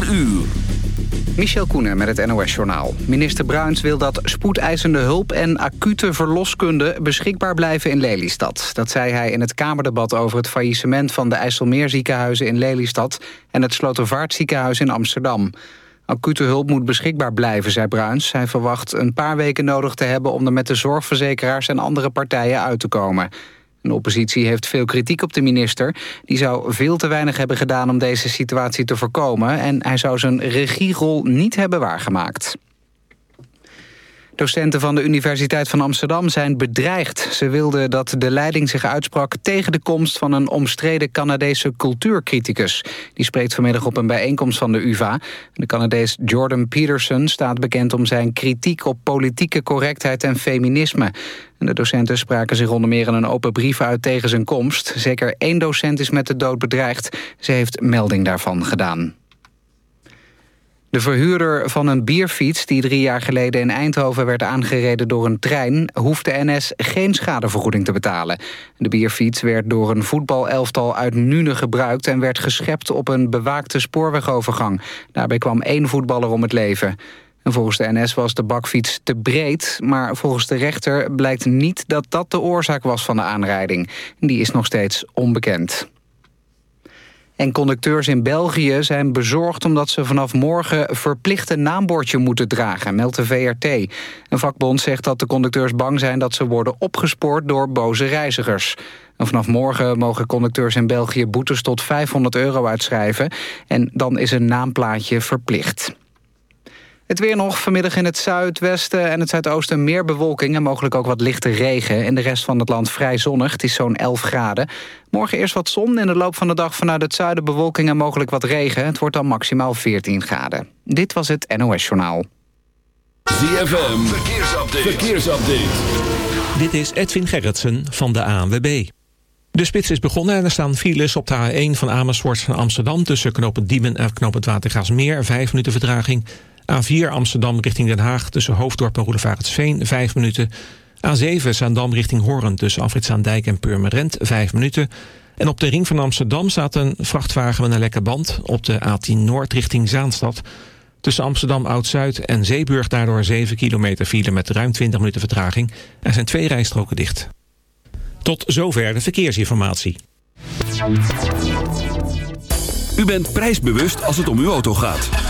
4 uur. Michel Koenen met het NOS-journaal. Minister Bruins wil dat spoedeisende hulp en acute verloskunde beschikbaar blijven in Lelystad. Dat zei hij in het Kamerdebat over het faillissement van de IJsselmeerziekenhuizen in Lelystad en het Slotervaartziekenhuis in Amsterdam. Acute hulp moet beschikbaar blijven, zei Bruins. Hij verwacht een paar weken nodig te hebben om er met de zorgverzekeraars en andere partijen uit te komen. De oppositie heeft veel kritiek op de minister. Die zou veel te weinig hebben gedaan om deze situatie te voorkomen... en hij zou zijn regierol niet hebben waargemaakt. Docenten van de Universiteit van Amsterdam zijn bedreigd. Ze wilden dat de leiding zich uitsprak tegen de komst van een omstreden Canadese cultuurcriticus. Die spreekt vanmiddag op een bijeenkomst van de UvA. De Canadees Jordan Peterson staat bekend om zijn kritiek op politieke correctheid en feminisme. De docenten spraken zich onder meer in een open brief uit tegen zijn komst. Zeker één docent is met de dood bedreigd. Ze heeft melding daarvan gedaan. De verhuurder van een bierfiets die drie jaar geleden in Eindhoven werd aangereden door een trein, hoeft de NS geen schadevergoeding te betalen. De bierfiets werd door een voetbalelftal uit Nune gebruikt en werd geschept op een bewaakte spoorwegovergang. Daarbij kwam één voetballer om het leven. En volgens de NS was de bakfiets te breed, maar volgens de rechter blijkt niet dat dat de oorzaak was van de aanrijding. Die is nog steeds onbekend. En conducteurs in België zijn bezorgd omdat ze vanaf morgen verplicht een naambordje moeten dragen, meldt de VRT. Een vakbond zegt dat de conducteurs bang zijn dat ze worden opgespoord door boze reizigers. En vanaf morgen mogen conducteurs in België boetes tot 500 euro uitschrijven en dan is een naamplaatje verplicht. Het weer nog vanmiddag in het zuidwesten en het zuidoosten meer bewolking... en mogelijk ook wat lichte regen. In de rest van het land vrij zonnig, het is zo'n 11 graden. Morgen eerst wat zon, in de loop van de dag vanuit het zuiden bewolking... en mogelijk wat regen. Het wordt dan maximaal 14 graden. Dit was het NOS Journaal. ZFM, verkeersupdate. verkeersupdate. Dit is Edwin Gerritsen van de ANWB. De spits is begonnen en er staan files op de A1 van Amersfoort naar Amsterdam... tussen knooppunt Diemen en knooppunt Watergaasmeer. Vijf minuten vertraging... A4 Amsterdam richting Den Haag tussen Hoofddorp en Roelevaretsveen 5 minuten. A7 Zaandam richting Hoorn tussen Afritzaandijk en Purmerend 5 minuten. En op de ring van Amsterdam staat een vrachtwagen met een lekke band... op de A10 Noord richting Zaanstad. Tussen Amsterdam Oud-Zuid en Zeeburg daardoor 7 kilometer file... met ruim 20 minuten vertraging. Er zijn twee rijstroken dicht. Tot zover de verkeersinformatie. U bent prijsbewust als het om uw auto gaat.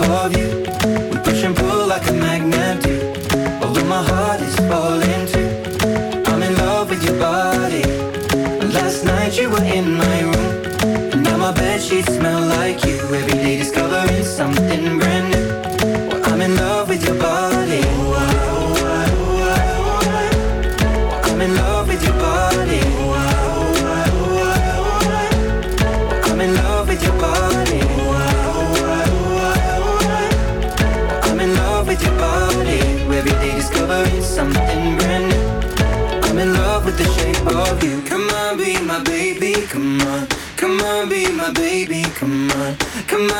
Of you.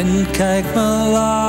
En kijk me laag.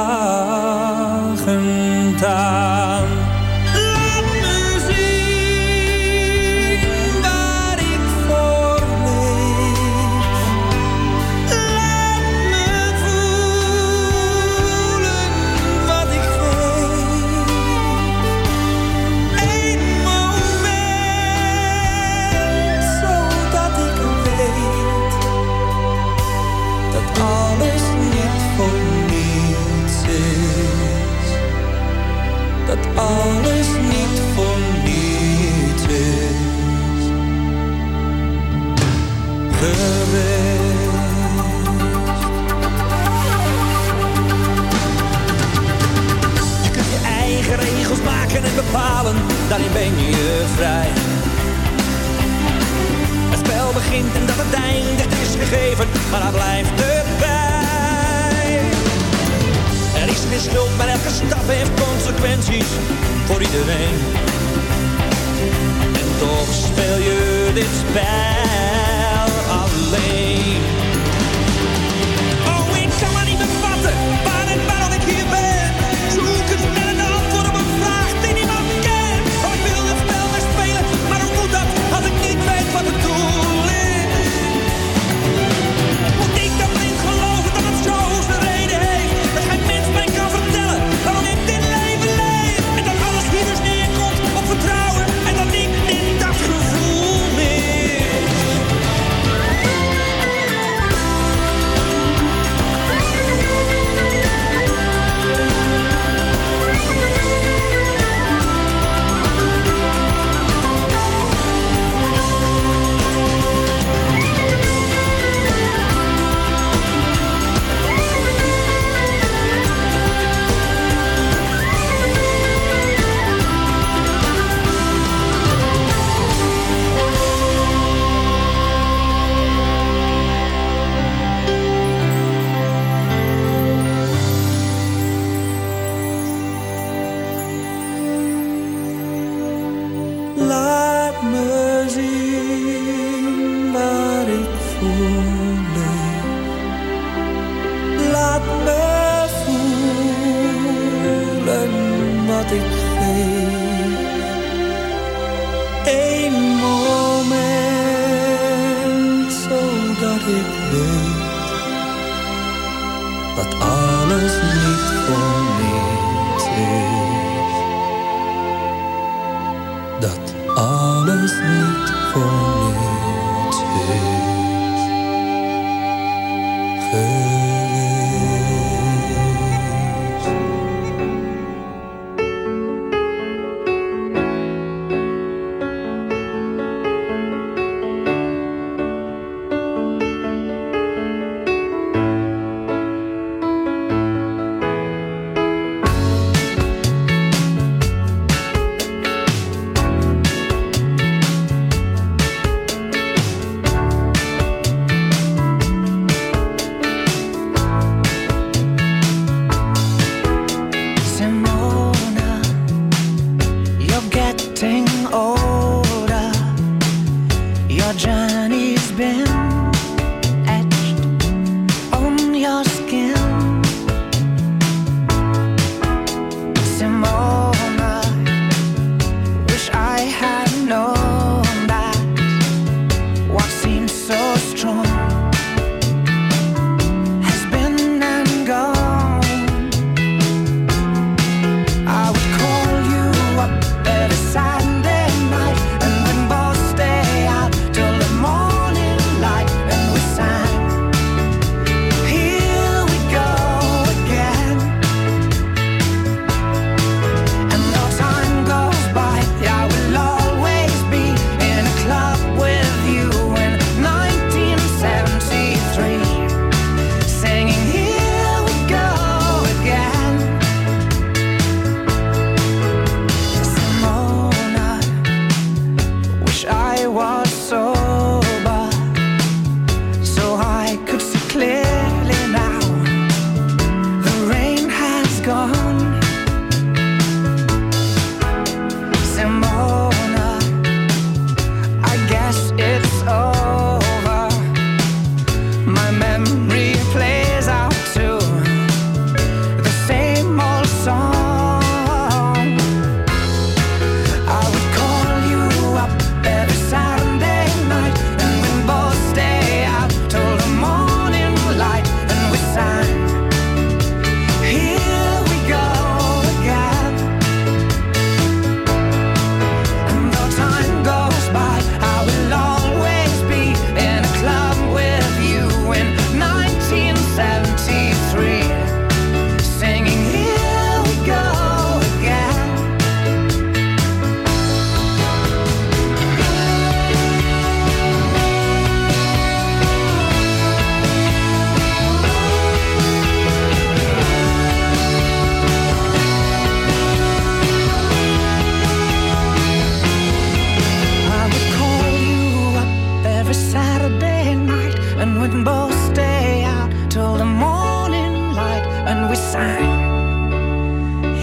Sang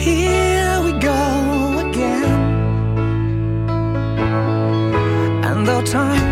here we go again. And though time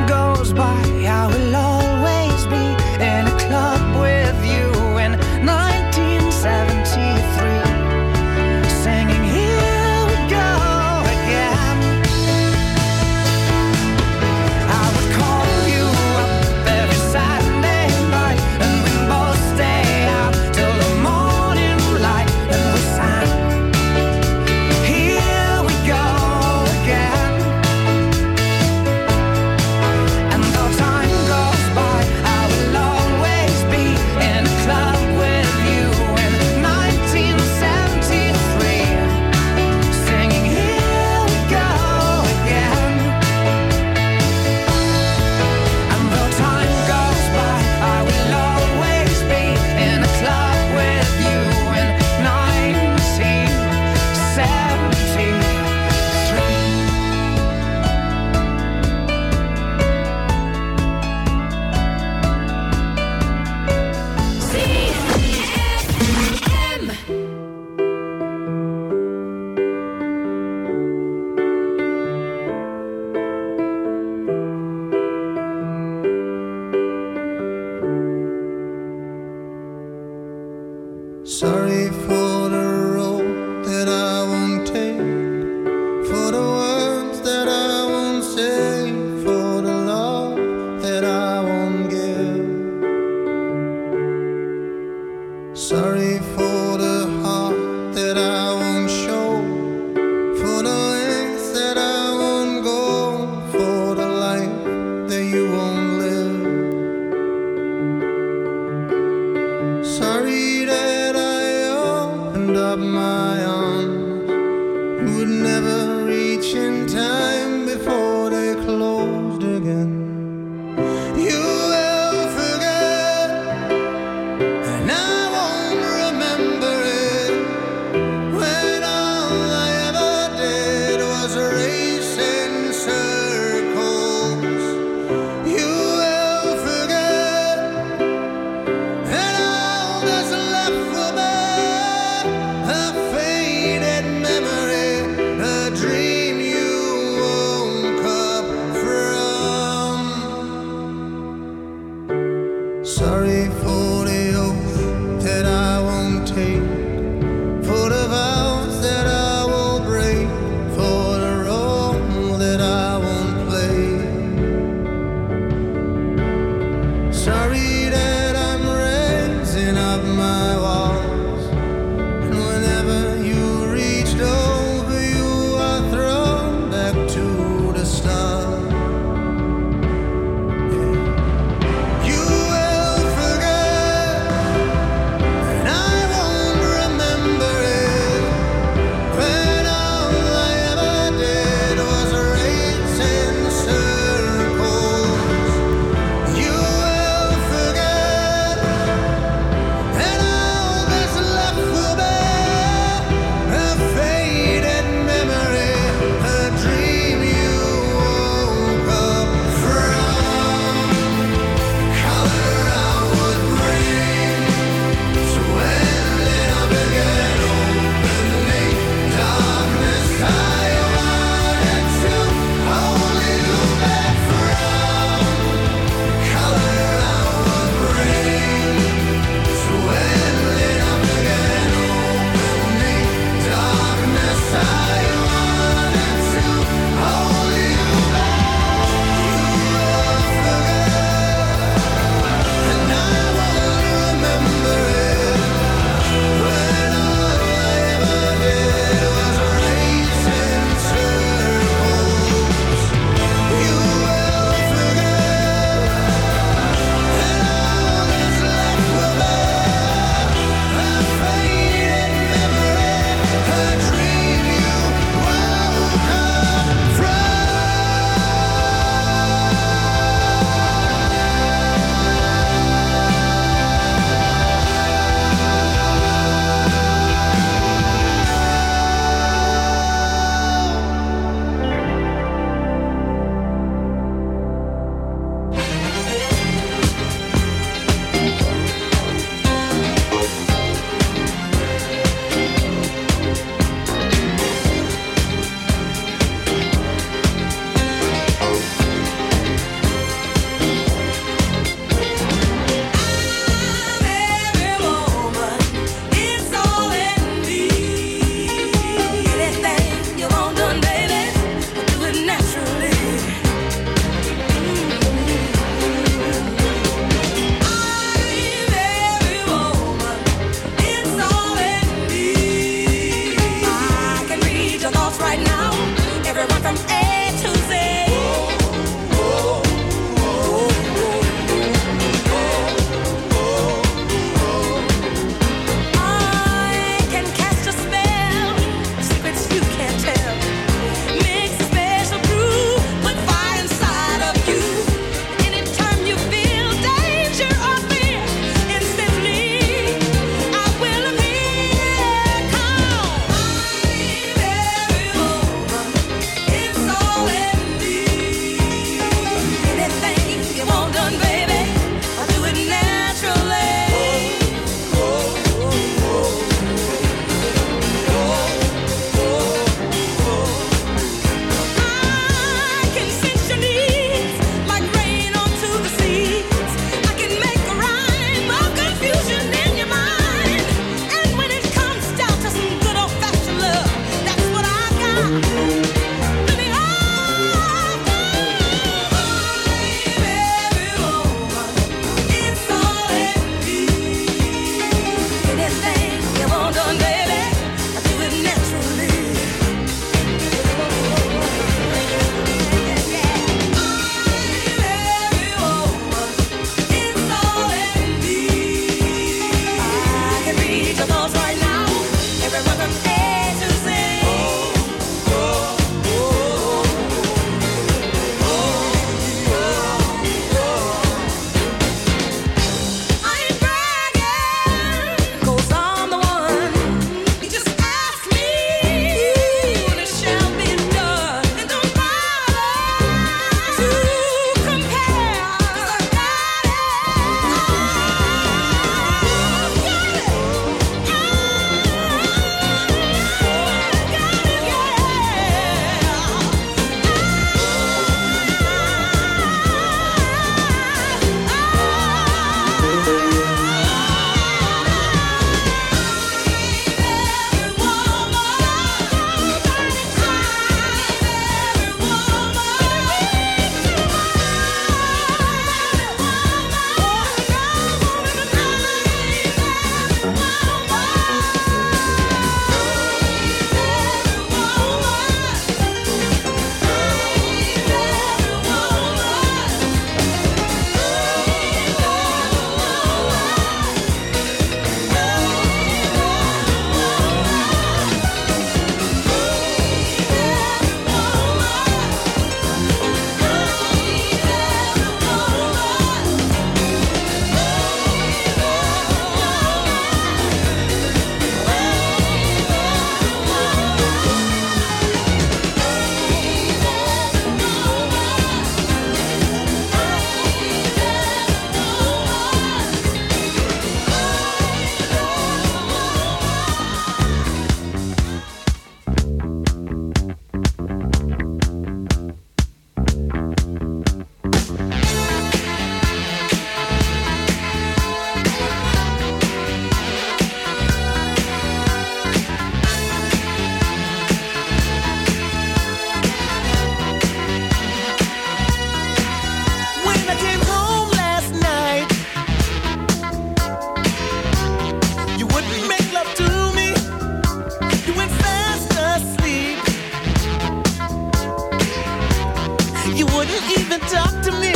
wouldn't even talk to me.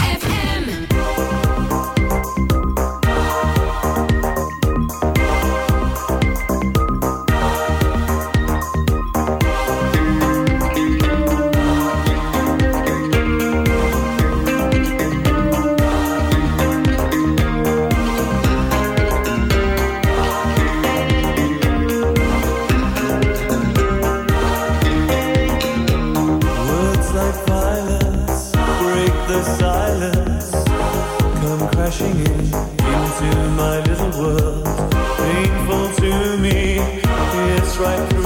Into my little world, painful to me. It's right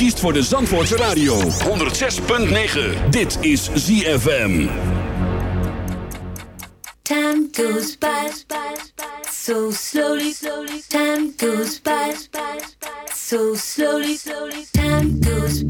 kiest voor de Zandvoortse Radio. 106.9. Dit is ZFM. Time goes by. So slowly, slowly. Time goes by. So slowly, slowly. Time goes by.